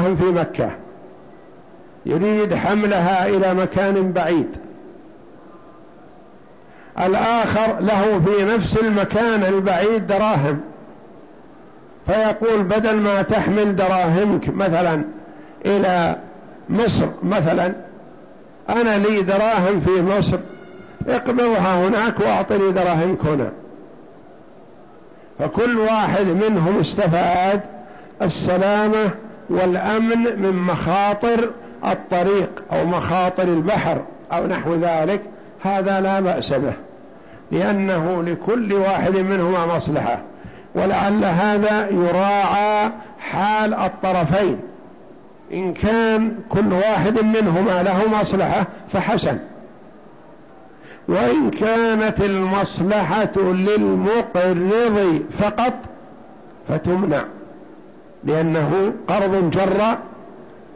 دراهم في مكة. يريد حملها إلى مكان بعيد. الآخر له في نفس المكان البعيد دراهم. فيقول بدل ما تحمل دراهمك مثلا إلى مصر مثلا أنا لي دراهم في مصر اقبضها هناك وأعطني دراهمك هنا. فكل واحد منهم استفاد السلامة والأمن من مخاطر الطريق أو مخاطر البحر أو نحو ذلك هذا لا بأس به لأنه لكل واحد منهما مصلحة ولعل هذا يراعى حال الطرفين إن كان كل واحد منهما له مصلحة فحسن وإن كانت المصلحة للمقرض فقط فتمنع. لأنه قرض جر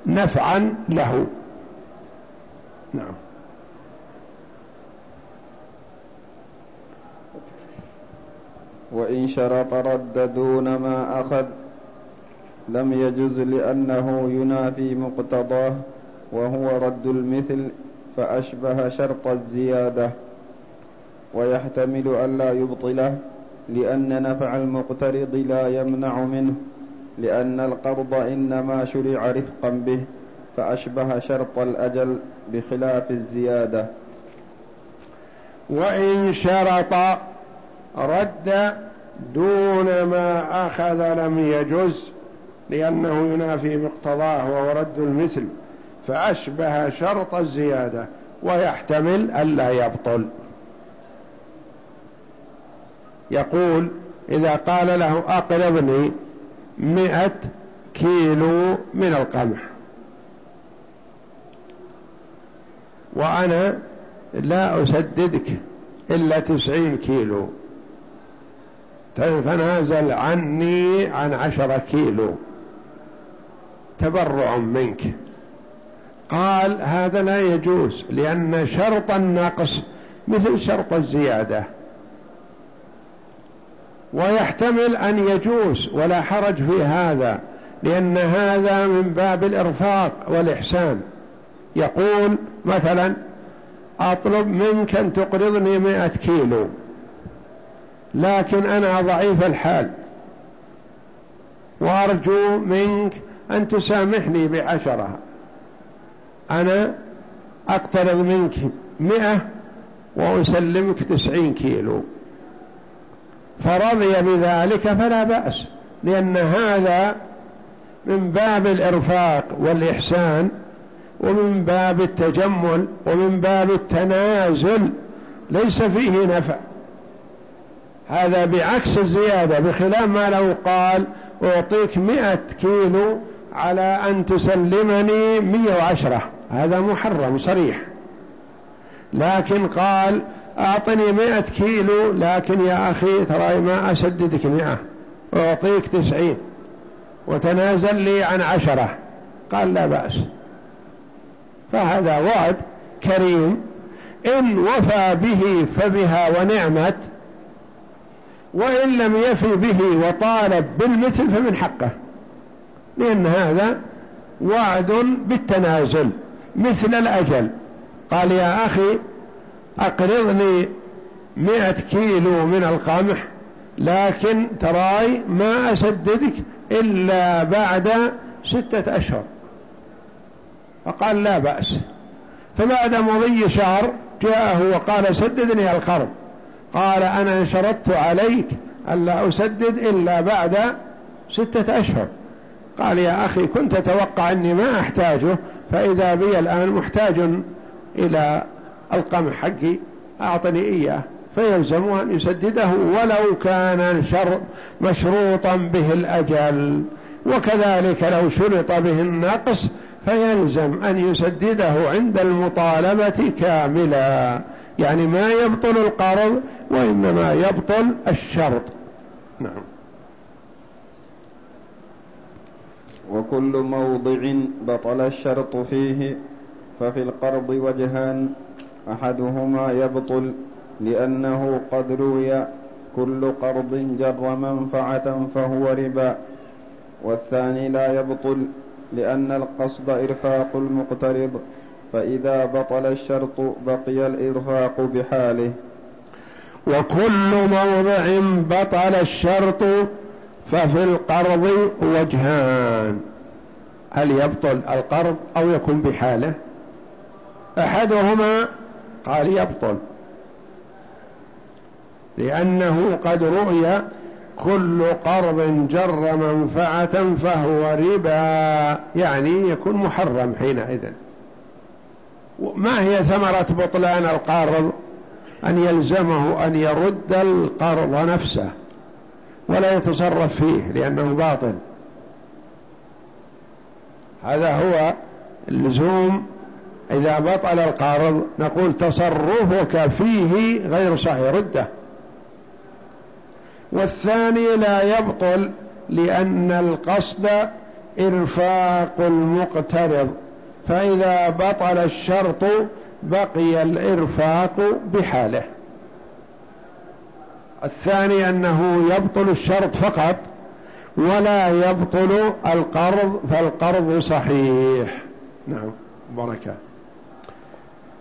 نفعا له. نعم. وإن شرط رد دون ما أخذ لم يجز لأنه ينافي مقتضاه وهو رد المثل فأشبه شرط الزيادة. ويحتمل ألا يبطله لأن نفع المقترض لا يمنع منه. لأن القرض إنما شرع رفقا به فأشبه شرط الأجل بخلاف الزيادة. وإن شرط رد دون ما أخذ لم يجز لأنه ينافي مقتضاه وهو رد المثل فأشبه شرط الزيادة ويحتمل ألا يبطل. يقول إذا قال له أقربني مئة كيلو من القمح. وأنا لا أسددك إلا تسعين كيلو. تتنازل عني عن عشرة كيلو. تبرع منك. قال هذا لا يجوز لأن شرط النقص مثل شرط الزيادة. ويحتمل أن يجوز ولا حرج في هذا لأن هذا من باب الإرفاق والإحسان. يقول مثلا أطلب منك أن تقرضني مئة كيلو لكن أنا ضعيف الحال. وأرجو منك أن تسامحني بعشرة. أنا أقترض منك مئة وأسلمك تسعين كيلو. فرضي بذلك فلا بأس لأن هذا من باب الإرفاق والإحسان ومن باب التجمل ومن باب التنازل ليس فيه نفع. هذا بعكس الزيادة بخلاف ما لو قال أعطيك مئة كيلو على أن تسلمني مئة وعشرة. هذا محرم صريح. لكن قال أعطني مئة كيلو لكن يا أخي ترى ما أسددك مئة أعطيك تسعين. وتنازل لي عن عشرة. قال لا بأس. فهذا وعد كريم. إن وفى به فبها ونعمت وإن لم يفي به وطالب بالمثل فمن حقه. لأن هذا وعد بالتنازل مثل الأجل. قال يا أخي أقرضني مئة كيلو من القمح لكن تراي ما أسددك إلا بعد ستة أشهر. فقال لا بأس. فبعد مضي شهر جاءه وقال سددني القرض. قال أنا شرطت عليك ألا أسدد إلا بعد ستة أشهر. قال يا أخي كنت تتوقع أني ما أحتاجه فإذا بي الآن محتاج إلى القمح حقي أعطني إياه. فيلزم أن يسدده ولو كان الشر مشروطا به الأجل. وكذلك لو شرط به النقص فيلزم أن يسدده عند المطالبة كاملا. يعني ما يبطل القرض وإنما يبطل الشرط. نعم. وكل موضع بطل الشرط فيه ففي القرض وجهان. أحدهما يبطل لأنه قد روي كل قرض جر منفعة فهو ربا والثاني لا يبطل لأن القصد إرفاق المقترض فإذا بطل الشرط بقي الإرفاق بحاله. وكل موضع بطل الشرط ففي القرض وجهان. هل يبطل القرض أو يكون بحاله؟ أحدهما قال يبطل. لأنه قد رؤي كل قرض جر منفعة فهو ربا يعني يكون محرم حينئذ. ما هي ثمرة بطلان القرض؟ أن يلزمه أن يرد القرض نفسه ولا يتصرف فيه لأنه باطل. هذا هو اللزوم إذا بطل القرض نقول تصرفك فيه غير صحيح رده. والثاني لا يبطل لأن القصد إرفاق المقترض. فإذا بطل الشرط بقي الإرفاق بحاله. الثاني أنه يبطل الشرط فقط ولا يبطل القرض فالقرض صحيح. نعم بركة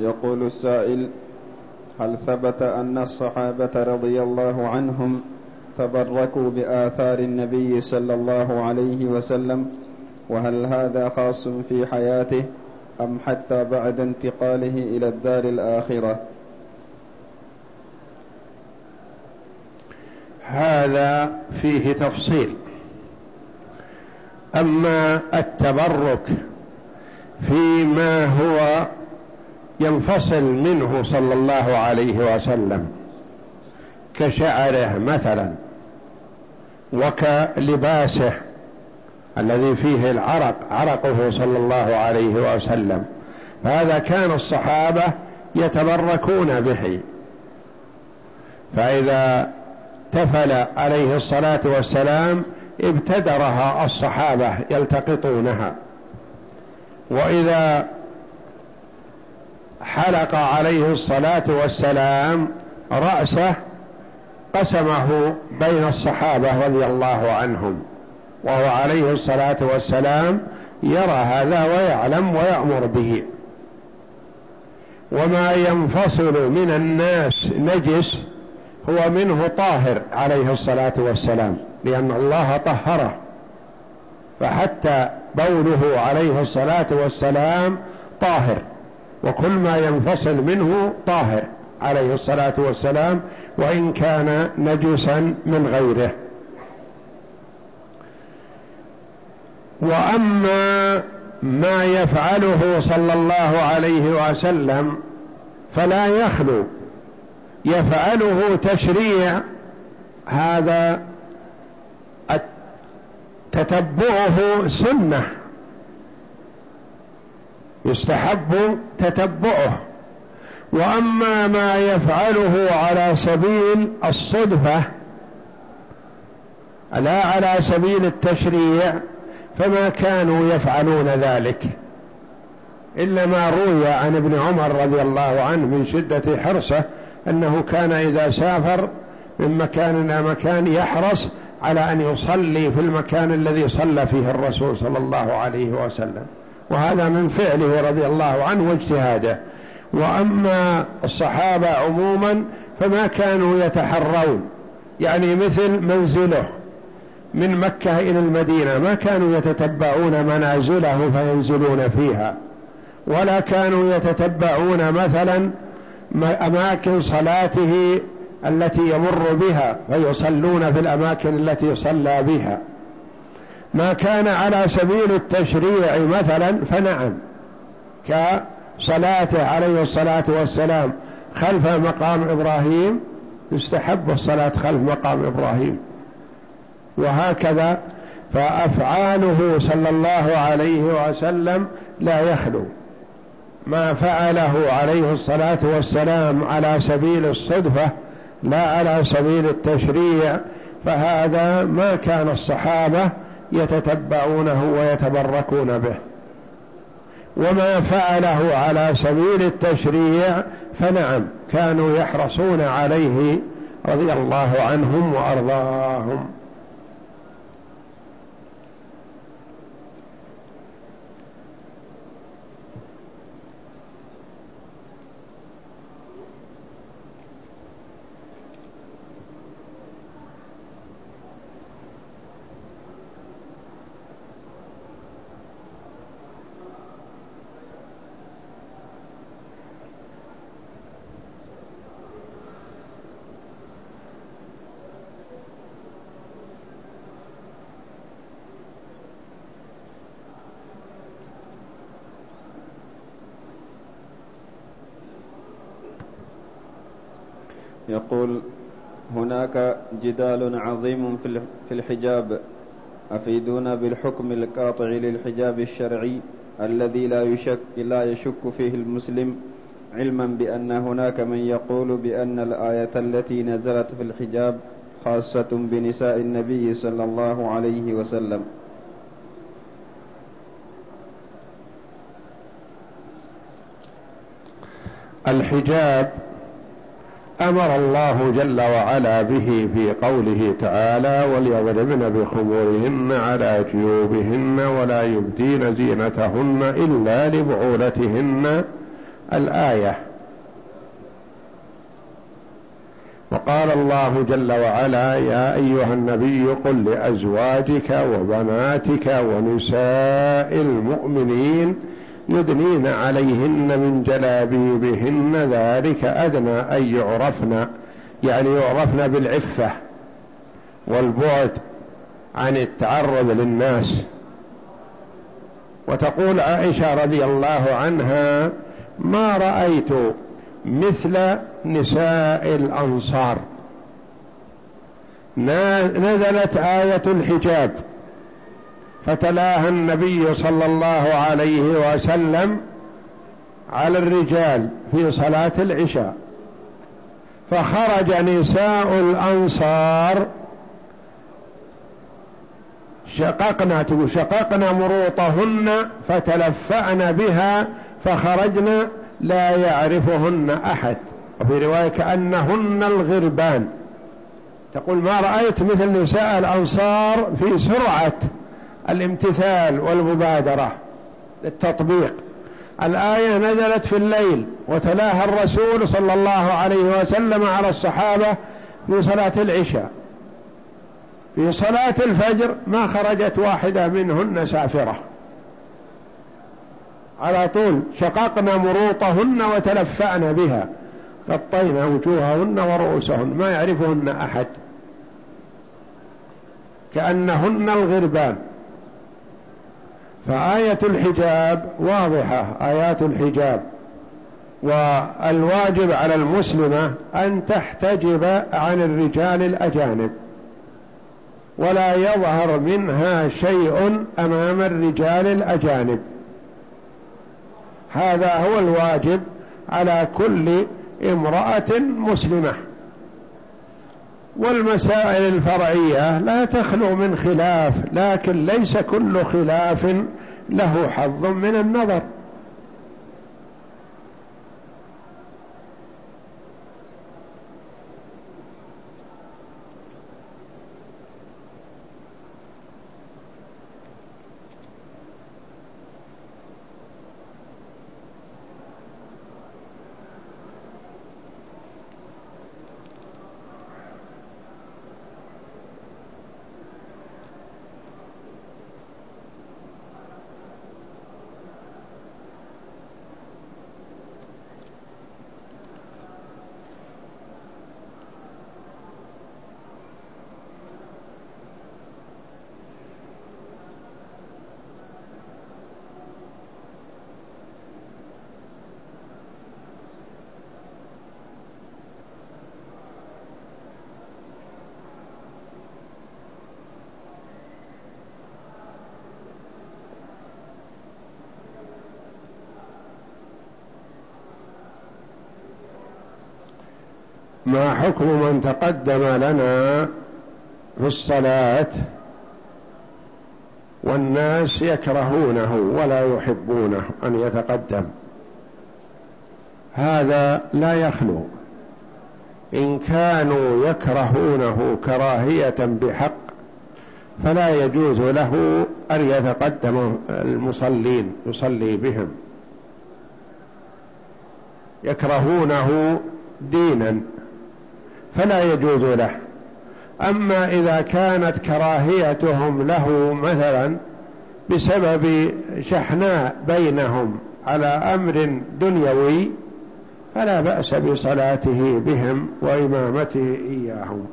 يقول السائل هل ثبت أن الصحابة رضي الله عنهم تبركوا بآثار النبي صلى الله عليه وسلم؟ وهل هذا خاص في حياته أم حتى بعد انتقاله إلى الدار الآخرة؟ هذا فيه تفصيل. أما التبرك فيما هو ينفصل منه صلى الله عليه وسلم كشعره مثلا وكلباسه الذي فيه العرق عرقه صلى الله عليه وسلم. فهذا كان الصحابة يتبركون به. فإذا تفل عليه الصلاة والسلام ابتدرها الصحابة يلتقطونها. وإذا حلق عليه الصلاة والسلام رأسه قسمه بين الصحابة رضي الله عنهم وهو عليه الصلاة والسلام يرى هذا ويعلم ويأمر به. وما ينفصل من الناس نجس هو منه طاهر عليه الصلاة والسلام لأن الله طهره. فحتى بوله عليه الصلاة والسلام طاهر. وكل ما ينفصل منه طاهر عليه الصلاة والسلام وإن كان نجسا من غيره. وأما ما يفعله صلى الله عليه وسلم فلا يخلو. يفعله تشريع هذا تتبعه سنة. يستحب تتبعه. وأما ما يفعله على سبيل الصدفة لا على سبيل التشريع فما كانوا يفعلون ذلك. إلا ما روي عن ابن عمر رضي الله عنه من شدة حرصه أنه كان إذا سافر من مكان إلى مكان يحرص على أن يصلي في المكان الذي صلى فيه الرسول صلى الله عليه وسلم. وهذا من فعله رضي الله عنه واجتهاده. وأما الصحابة عموما فما كانوا يتحرون. يعني مثل منزله من مكة إلى المدينة ما كانوا يتتبعون منازله فينزلون فيها. ولا كانوا يتتبعون مثلا أماكن صلاته التي يمر بها فيصلون في الأماكن التي صلى بها. ما كان على سبيل التشريع مثلا فنعم. كصلاته عليه الصلاة والسلام خلف مقام إبراهيم يستحب الصلاة خلف مقام إبراهيم. وهكذا فأفعاله صلى الله عليه وسلم لا يخلو. ما فعله عليه الصلاة والسلام على سبيل الصدفة لا على سبيل التشريع فهذا ما كان الصحابة يتتبعونه ويتبركون به. وما فعله على سبيل التشريع فنعم كانوا يحرصون عليه رضي الله عنهم وأرضاهم. يقول هناك جدال عظيم في الحجاب. أفيدونا بالحكم القاطع للحجاب الشرعي الذي لا يشك لا يشك فيه المسلم علما بأن هناك من يقول بأن الآية التي نزلت في الحجاب خاصة بنساء النبي صلى الله عليه وسلم. الحجاب أمر الله جل وعلا به في قوله تعالى وليضربن بخمورهن على جيوبهن ولا يبدين زينتهن إلا لبعولتهن الآية. وقال الله جل وعلا يا أيها النبي قل لأزواجك وبناتك ونساء المؤمنين يدنين عليهن من جلابيبهن ذلك أدنى أن يعرفن يعني يعرفن بالعفة والبعد عن التعرض للناس. وتقول عائشة رضي الله عنها ما رأيت مثل نساء الأنصار. نزلت آية الحجاب. فتلاها النبي صلى الله عليه وسلم على الرجال في صلاة العشاء. فخرج نساء الأنصار. شققنا شققنا مروطهن فتلفعن بها فخرجنا لا يعرفهن أحد. وفي رواية كأنهن الغربان. تقول ما رأيت مثل نساء الأنصار في سرعة الامتثال والمبادرة للتطبيق. الآية نزلت في الليل وتلاها الرسول صلى الله عليه وسلم على الصحابة في صلاة العشاء. في صلاة الفجر ما خرجت واحدة منهن سافرة. على طول شققنا مروطهن وتلفعن بها. غطينا وجوههن ورؤوسهن. ما يعرفهن أحد. كأنهن الغربان. فآية الحجاب واضحة آيات الحجاب. والواجب على المسلمة أن تحتجب عن الرجال الأجانب. ولا يظهر منها شيء أمام الرجال الأجانب. هذا هو الواجب على كل امرأة مسلمة. والمسائل الفرعية لا تخلو من خلاف لكن ليس كل خلاف له حظ من النظر. ما حكم من تقدم لنا في الصلاة والناس يكرهونه ولا يحبونه أن يتقدم؟ هذا لا يخلو. إن كانوا يكرهونه كراهية بحق فلا يجوز له أن يتقدم المصلين يصلي بهم. يكرهونه دينا. فلا يجوز له. أما إذا كانت كراهيتهم له مثلا بسبب شحناء بينهم على أمر دنيوي فلا بأس بصلاته بهم وإمامته إياهم.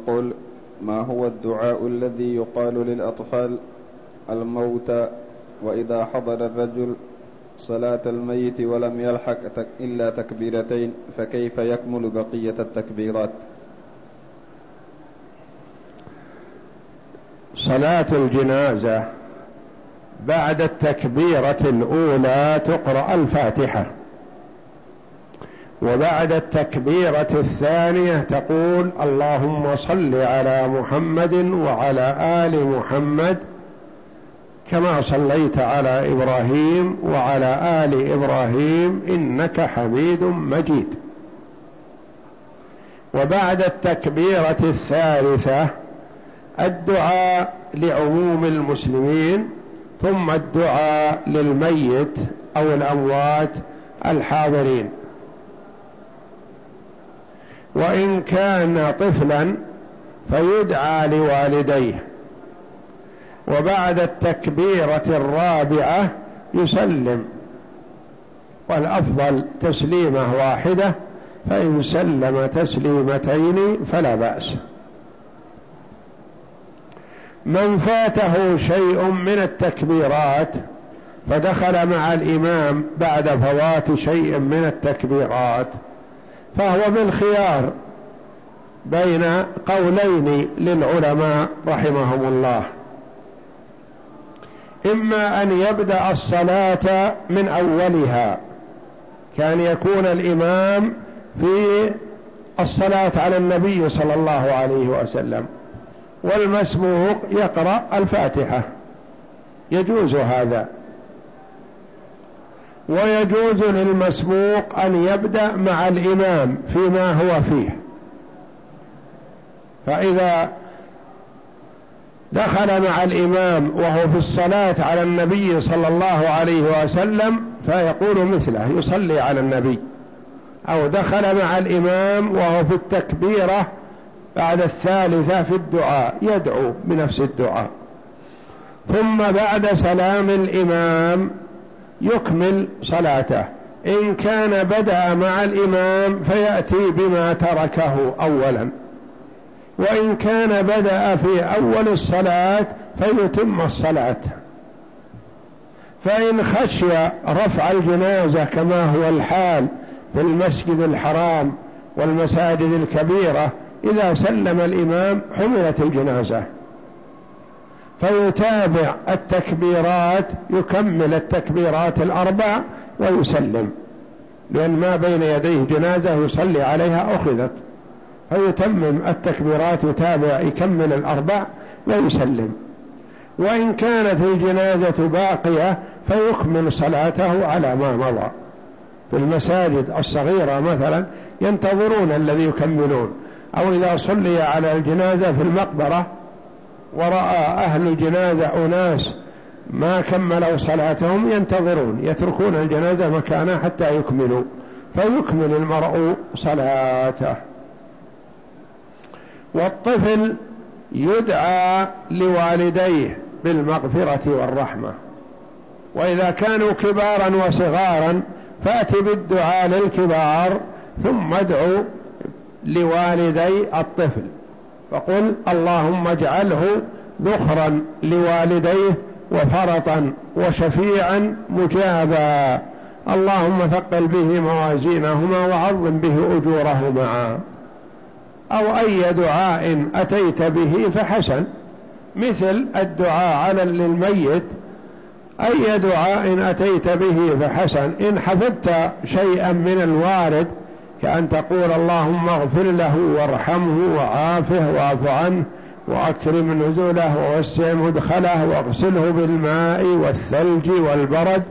يقول ما هو الدعاء الذي يقال للأطفال؟ الموتى وإذا حضر الرجل صلاة الميت ولم يلحق إلا تكبيرتين فكيف يكمل بقية التكبيرات؟ صلاة الجنازة بعد التكبيرة الأولى تقرأ الفاتحة. وبعد التكبيرة الثانية تقول اللهم صل على محمد وعلى آل محمد كما صليت على إبراهيم وعلى آل إبراهيم إنك حميد مجيد. وبعد التكبيرة الثالثة الدعاء لعموم المسلمين ثم الدعاء للميت أو الأموات الحاضرين. وإن كان طفلا فيدعى لوالديه. وبعد التكبيرة الرابعة يسلم. والأفضل تسليمة واحدة فإن سلم تسليمتين فلا بأس. من فاته شيء من التكبيرات فدخل مع الإمام بعد فوات شيء من التكبيرات. فهو بالخيار بين قولين للعلماء رحمهم الله. إما أن يبدأ الصلاة من أولها كان يكون الإمام في الصلاة على النبي صلى الله عليه وسلم والمسبوق يقرأ الفاتحة يجوز هذا. ويجوز للمسبوق أن يبدأ مع الإمام فيما هو فيه. فإذا دخل مع الإمام وهو في الصلاة على النبي صلى الله عليه وسلم فيقول مثله يصلي على النبي. أو دخل مع الإمام وهو في التكبيرة بعد الثالثة في الدعاء يدعو بنفس الدعاء. ثم بعد سلام الإمام يكمل صلاته. إن كان بدأ مع الإمام فيأتي بما تركه أولا. وإن كان بدأ في أول الصلاة فيتم الصلاة. فإن خشي رفع الجنازة كما هو الحال في المسجد الحرام والمساجد الكبيرة إذا سلم الإمام حملت الجنازة. فيتابع التكبيرات يكمل التكبيرات الأربع ويسلم. لأن ما بين يديه جنازة يصلي عليها أخذت. فيتمم التكبيرات يتابع يكمل الأربع ويسلم. وإن كانت الجنازة باقية فيكمل صلاته على ما مضى. في المساجد الصغيرة مثلا ينتظرون الذي يكملون. أو إذا صلي على الجنازة في المقبرة ورأى أهل الجنازة أناس ما كملوا صلاتهم ينتظرون يتركون الجنازة مكانها حتى يكملوا فيكمل المرء صلاته. والطفل يدعى لوالديه بالمغفرة والرحمة. وإذا كانوا كبارا وصغارا فأت بالدعاء للكبار ثم ادعو لوالدي الطفل. فقل اللهم اجعله ذخرا لوالديه وفرطا وشفيعا مجابا. اللهم ثقل به موازينهما وعظم به أجورهما. أو أي دعاء أتيت به فحسن. مثل الدعاء على للميت. أي دعاء أتيت به فحسن. إن حفظت شيئا من الوارد كأن تقول اللهم اغفر له وارحمه وعافه واعف عنه وأكرم نزوله ووسع مدخله واغسله بالماء والثلج والبرد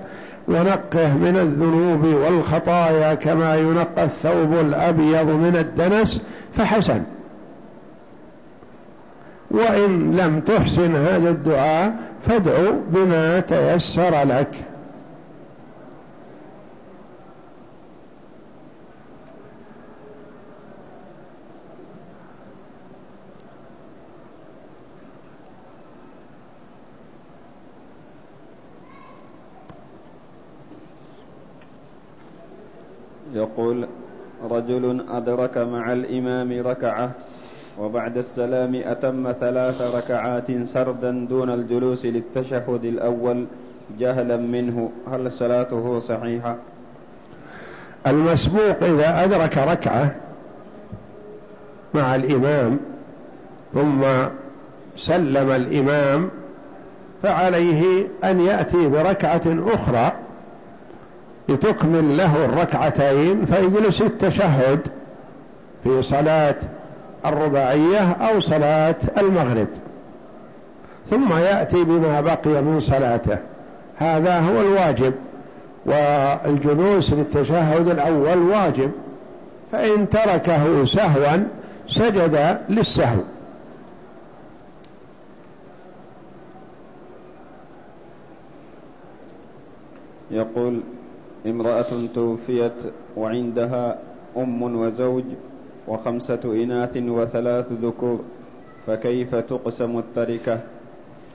ونقه من الذنوب والخطايا كما ينقى الثوب الأبيض من الدنس فحسن. وإن لم تحسن هذا الدعاء فادعو بما تيسر لك. يقول رجل أدرك مع الإمام ركعة وبعد السلام أتم ثلاث ركعات سردا دون الجلوس للتشهد الأول جهلا منه. هل صلاته صحيحة؟ المسبوق إذا أدرك ركعة مع الإمام ثم سلم الإمام فعليه أن يأتي بركعة أخرى لتكمل له الركعتين فيجلس التشهد في صلاة الرباعية أو صلاة المغرب. ثم يأتي بما بقي من صلاته. هذا هو الواجب والجلوس للتشهد الأول واجب. فإن تركه سهوا سجد للسهو. يقول امرأة توفيت وعندها أم وزوج وخمسة إناث وثلاث ذكور فكيف تقسم التركة؟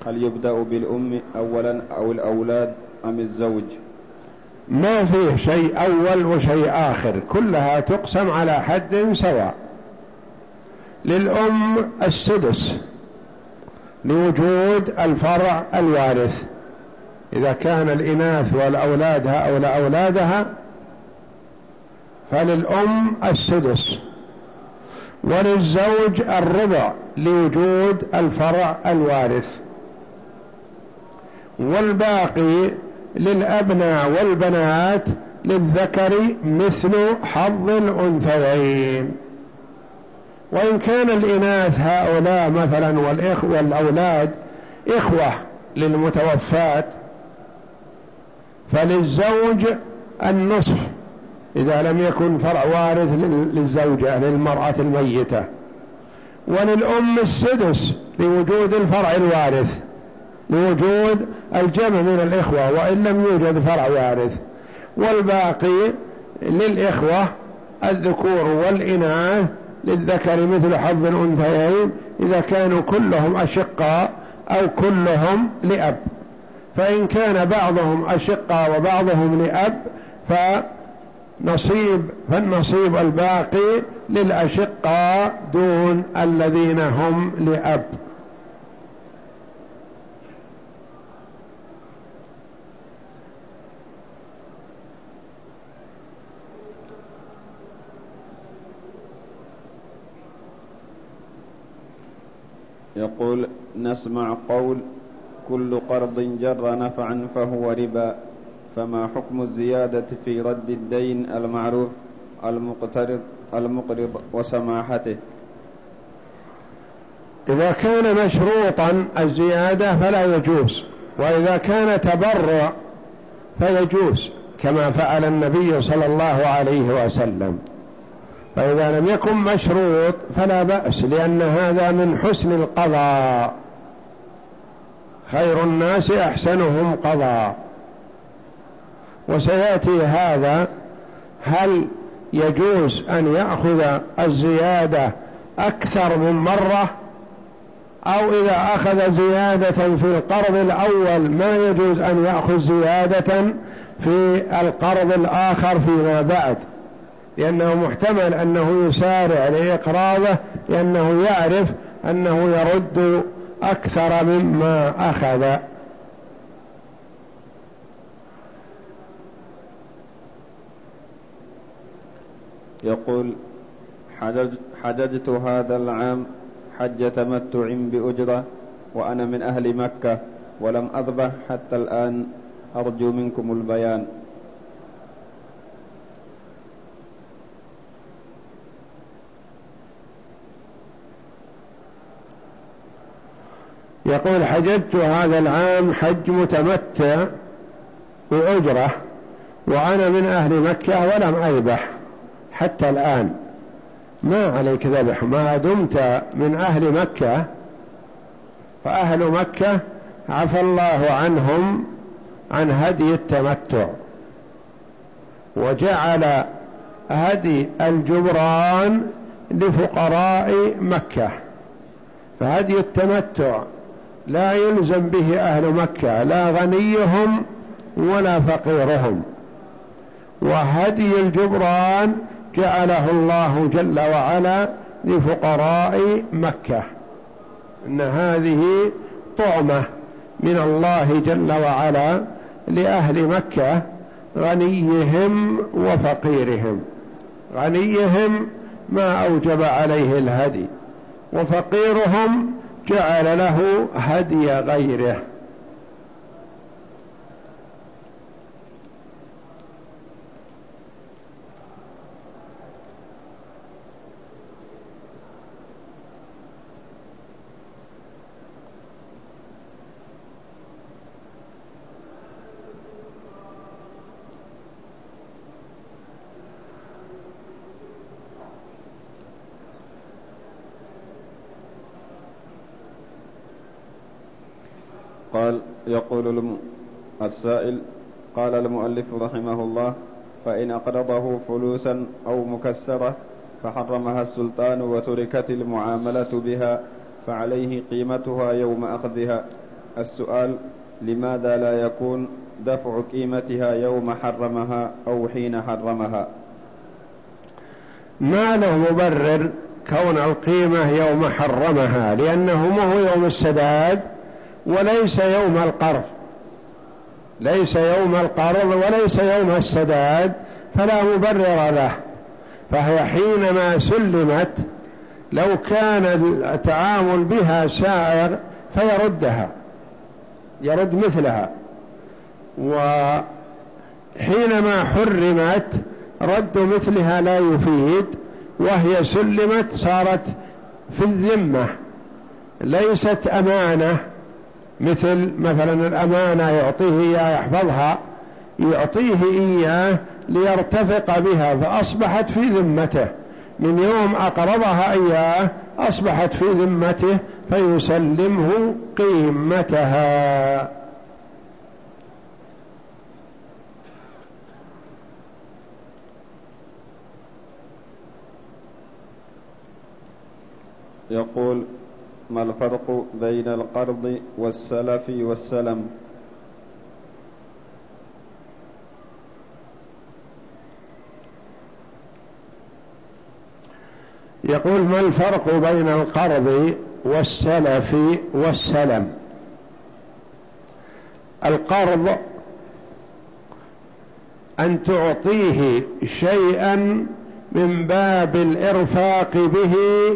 هل يبدأ بالأم أولا أو الأولاد أم الزوج؟ ما فيه شيء أول وشيء آخر كلها تقسم على حد سواء. للأم السدس لوجود الفرع الوارث. إذا كان الإناث والأولاد هؤلاء أولادها فللأم السدس وللزوج الربع لوجود الفرع الوارث. والباقي للأبناء والبنات للذكر مثل حظ الأنثيين. وإن كان الإناث هؤلاء مثلا والأولاد إخوة للمتوفات فللزوج النصف إذا لم يكن فرع وارث للزوجة للمرأة الميتة. وللأم السدس لوجود الفرع الوارث لوجود الجمع من الإخوة وإن لم يوجد فرع وارث. والباقي للإخوة الذكور والإناث للذكر مثل حظ الأنثيين إذا كانوا كلهم أشقاء أو كلهم لأب. فإن كان بعضهم أشقة وبعضهم لأب فنصيب فالنصيب الباقي للأشقة دون الذين هم لأب. يقول نسمع قول كل قرض جر نفعا فهو ربا. فما حكم الزيادة في رد الدين المعروف المقترض المقرض وسماحته؟ إذا كان مشروطا الزيادة فلا يجوز وإذا كان تبرع فيجوز كما فعل النبي صلى الله عليه وسلم. فإذا لم يكن مشروط فلا بأس لأن هذا من حسن القضاء. خير الناس أحسنهم قضاء وسيأتي هذا هل يجوز أن يأخذ الزيادة أكثر من مرة؟ أو إذا أخذ زيادة في القرض الأول ما يجوز أن يأخذ زيادة في القرض الآخر فيما بعد؟ لأنه محتمل أنه يسارع لإقراضه لأنه يعرف أنه يرد أكثر مما أخذ. يقول حججت هذا العام حج تمتع بأجرة وأنا من أهل مكة ولم أذبح حتى الآن. أرجو منكم البيان. يقول حججت هذا العام حج متمتع بأجرة وأنا من أهل مكة ولم أذبح حتى الآن. ما عليك ذبح؟ ما دمت من أهل مكة. فأهل مكة عفى الله عنهم عن هدي التمتع. وجعل هدي الجبران لفقراء مكة. فهدي التمتع لا يلزم به أهل مكة لا غنيهم ولا فقيرهم. وهدي الجبران جعله الله جل وعلا لفقراء مكة. إن هذه طعمة من الله جل وعلا لأهل مكة غنيهم وفقيرهم. غنيهم ما أوجب عليه الهدي وفقيرهم جعل له هدي غيره قال يقول السائل قال المؤلف رحمه الله فإن أقرضه فلوسا أو مكسرة فحرمها السلطان وتركت المعاملة بها فعليه قيمتها يوم أخذها. السؤال لماذا لا يكون دفع قيمتها يوم حرمها أو حين حرمها؟ ما له مبرر كون القيمة يوم حرمها لأنه ما هو يوم السداد وليس يوم القرض. ليس يوم القرض وليس يوم السداد فلا مبرر له. فهي حينما سلمت لو كان التعامل بها سائغ فيردها يرد مثلها. وحينما حرمت رد مثلها لا يفيد وهي سلمت صارت في الذمة ليست أمانة. مثل مثلا الأمانة يعطيه إياه يحفظها يعطيه إياه ليرتفق بها فأصبحت في ذمته. من يوم أقرضها إياه أصبحت في ذمته فيسلمه قيمتها. يقول ما الفرق بين القرض والسلف والسلم؟ يقول ما الفرق بين القرض والسلف والسلم؟ القرض أن تعطيه شيئا من باب الإرفاق به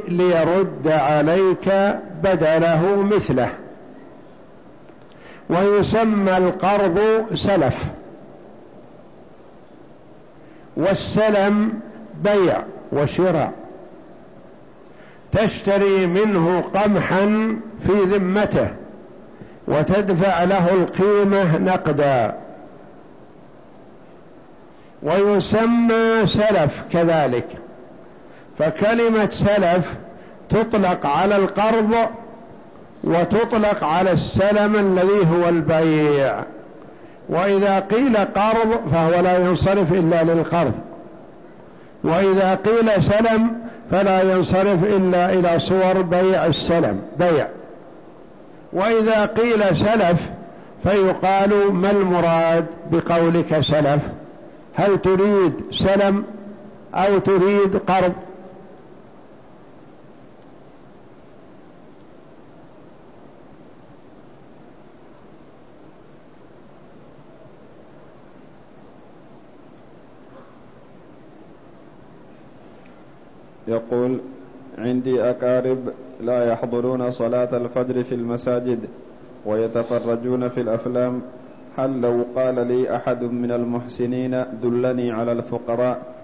ليرد عليك بدله مثله. ويسمى القرض سلف. والسلم بيع وشراء. تشتري منه قمحا في ذمته وتدفع له القيمة نقدا. ويسمى سلف كذلك. فكلمة سلف تطلق على القرض وتطلق على السلم الذي هو البيع. وإذا قيل قرض فهو لا ينصرف إلا للقرض. وإذا قيل سلم فلا ينصرف إلا إلى صور بيع السلم بيع. وإذا قيل سلف فيقال ما المراد بقولك سلف؟ هل تريد سلم أو تريد قرض؟ يقول عندي أقارب لا يحضرون صلاة الفجر في المساجد ويتفرجون في الأفلام هل لو قال لي أحد من المحسنين دلني على الفقراء.